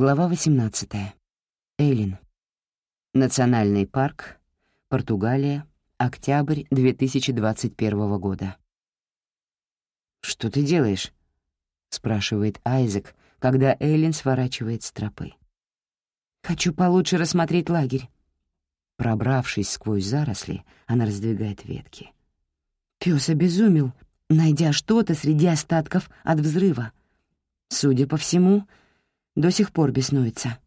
Глава 18. Эйлин. Национальный парк, Португалия, октябрь 2021 года. «Что ты делаешь?» — спрашивает Айзек, когда Эйлин сворачивает с тропы. «Хочу получше рассмотреть лагерь». Пробравшись сквозь заросли, она раздвигает ветки. Пёс обезумел, найдя что-то среди остатков от взрыва. Судя по всему, до сих пор беснуется.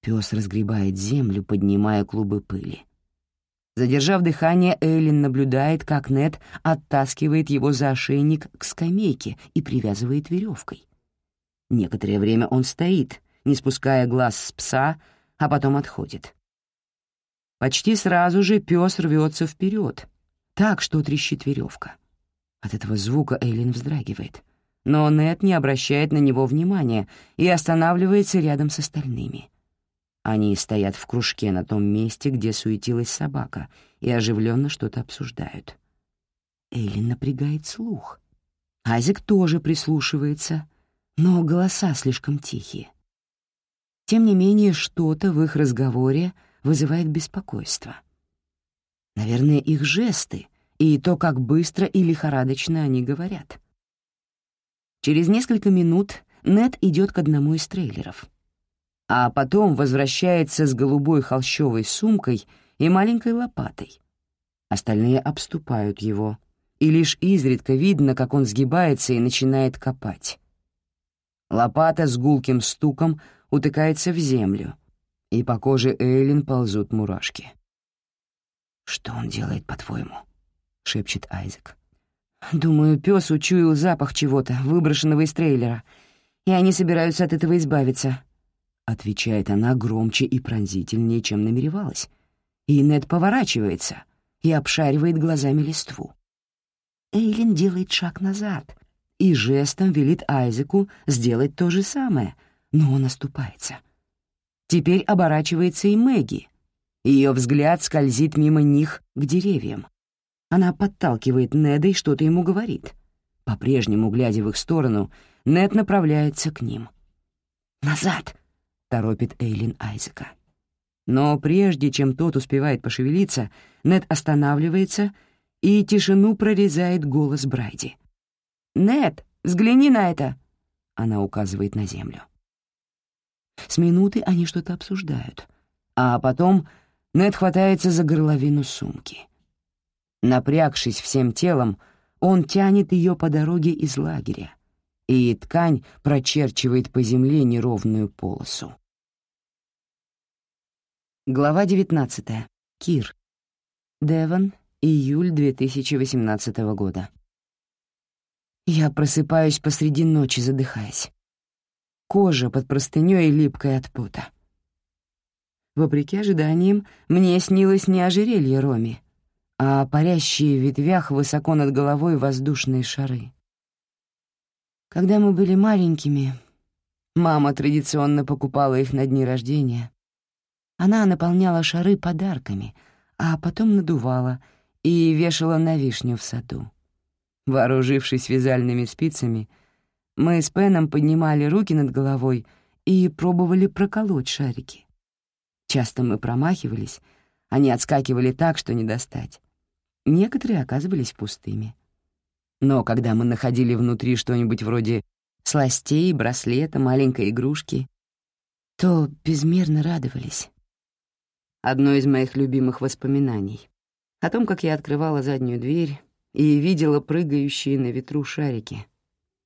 Пёс разгребает землю, поднимая клубы пыли. Задержав дыхание, Эйлин наблюдает, как Нед оттаскивает его за ошейник к скамейке и привязывает веревкой. Некоторое время он стоит, не спуская глаз с пса, а потом отходит. Почти сразу же пес рвется вперед, так, что трещит веревка. От этого звука Эйлин вздрагивает. Но Нед не обращает на него внимания и останавливается рядом с остальными. Они стоят в кружке на том месте, где суетилась собака, и оживленно что-то обсуждают. Эйлин напрягает слух. Азик тоже прислушивается, но голоса слишком тихие. Тем не менее, что-то в их разговоре вызывает беспокойство. Наверное, их жесты и то, как быстро и лихорадочно они говорят. Через несколько минут Нед идет к одному из трейлеров — а потом возвращается с голубой холщовой сумкой и маленькой лопатой. Остальные обступают его, и лишь изредка видно, как он сгибается и начинает копать. Лопата с гулким стуком утыкается в землю, и по коже Эйлин ползут мурашки. «Что он делает, по-твоему?» — шепчет Айзек. «Думаю, пес учуял запах чего-то, выброшенного из трейлера, и они собираются от этого избавиться», — отвечает она громче и пронзительнее, чем намеревалась. И Нед поворачивается и обшаривает глазами листву. Эйлин делает шаг назад и жестом велит Айзеку сделать то же самое, но он оступается. Теперь оборачивается и Мэгги. Ее взгляд скользит мимо них к деревьям. Она подталкивает Неда и что-то ему говорит. По-прежнему, глядя в их сторону, Нед направляется к ним. «Назад!» — торопит Эйлин Айзека. Но прежде чем тот успевает пошевелиться, Нед останавливается, и тишину прорезает голос Брайди. «Нед, взгляни на это!» — она указывает на землю. С минуты они что-то обсуждают, а потом Нед хватается за горловину сумки. Напрягшись всем телом, он тянет ее по дороге из лагеря, и ткань прочерчивает по земле неровную полосу. Глава 19. Кир. Девон, июль 2018 года. Я просыпаюсь посреди ночи, задыхаясь. Кожа под простынёй липкая от пота. Вопреки ожиданиям, мне снилось не ожерелье Роми, а парящие в ветвях высоко над головой воздушные шары. Когда мы были маленькими, мама традиционно покупала их на дни рождения. Она наполняла шары подарками, а потом надувала и вешала на вишню в саду. Вооружившись вязальными спицами, мы с Пеном поднимали руки над головой и пробовали проколоть шарики. Часто мы промахивались, они отскакивали так, что не достать. Некоторые оказывались пустыми. Но когда мы находили внутри что-нибудь вроде сластей, браслета, маленькой игрушки, то безмерно радовались. Одно из моих любимых воспоминаний о том, как я открывала заднюю дверь и видела прыгающие на ветру шарики.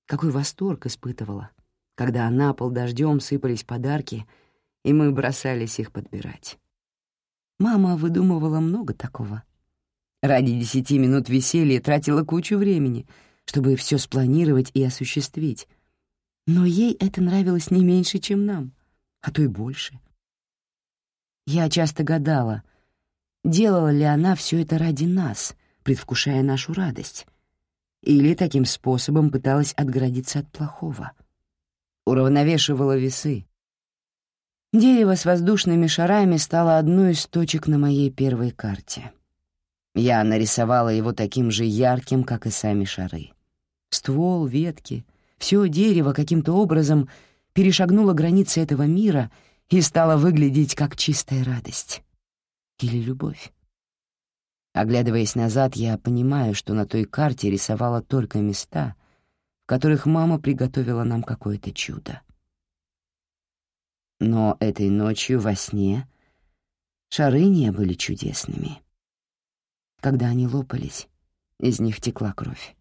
Какой восторг испытывала, когда на пол дождем сыпались подарки, и мы бросались их подбирать. Мама выдумывала много такого — Ради десяти минут веселья тратила кучу времени, чтобы все спланировать и осуществить. Но ей это нравилось не меньше, чем нам, а то и больше. Я часто гадала, делала ли она все это ради нас, предвкушая нашу радость, или таким способом пыталась отгородиться от плохого. Уравновешивала весы. Дерево с воздушными шарами стало одной из точек на моей первой карте — я нарисовала его таким же ярким, как и сами шары. Ствол, ветки, все дерево каким-то образом перешагнула границы этого мира и стала выглядеть как чистая радость. Или любовь. Оглядываясь назад, я понимаю, что на той карте рисовала только места, в которых мама приготовила нам какое-то чудо. Но этой ночью во сне шары не были чудесными. Когда они лопались, из них текла кровь.